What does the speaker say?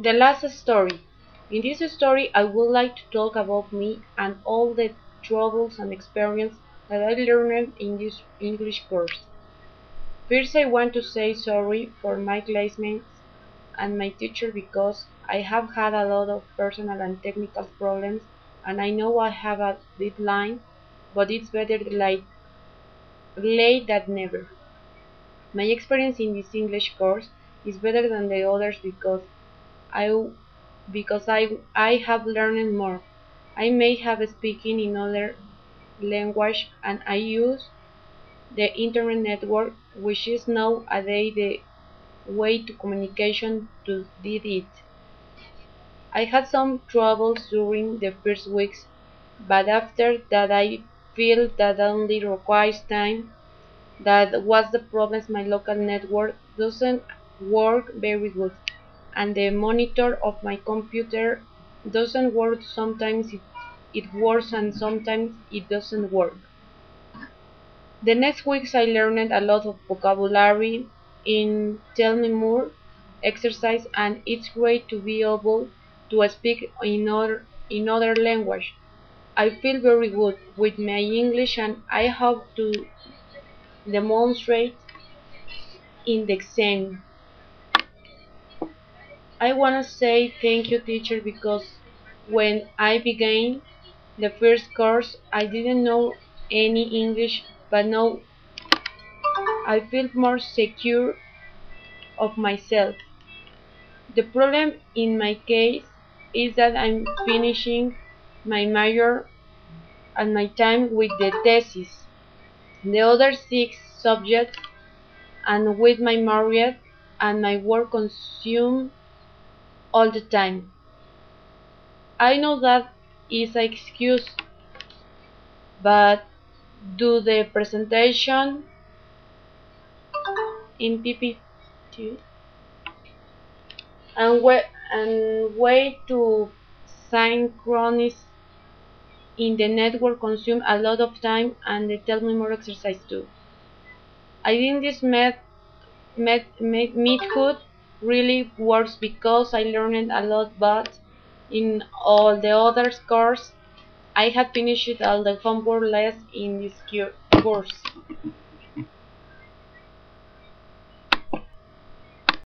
The last story. In this story, I would like to talk about me and all the troubles and experience that I learned in this English course. First, I want to say sorry for my classmates and my teacher because I have had a lot of personal and technical problems and I know I have a deadline, but it's better late, late than never. My experience in this English course is better than the others because I because I I have learned more. I may have speaking in other language and I use the internet network which is nowadays the way to communication to did it. I had some troubles during the first weeks, but after that I feel that only requires time. That was the problem my local network doesn't work very good and the monitor of my computer doesn't work sometimes it, it works and sometimes it doesn't work. The next weeks I learned a lot of vocabulary in Tell Me More exercise and it's great to be able to speak in other, in other language. I feel very good with my English and I hope to demonstrate in the exam. I want to say thank you teacher because when I began the first course I didn't know any English but now I feel more secure of myself. The problem in my case is that I'm finishing my major and my time with the thesis. The other six subjects and with my marriage and my work consume all the time. I know that is an excuse, but do the presentation in PPT and, wait and way to synchronize in the network consume a lot of time and the tell me more exercise too. I think this met, met, met, meethood really works because I learned a lot but in all the other course I had finished all the homework less in this course.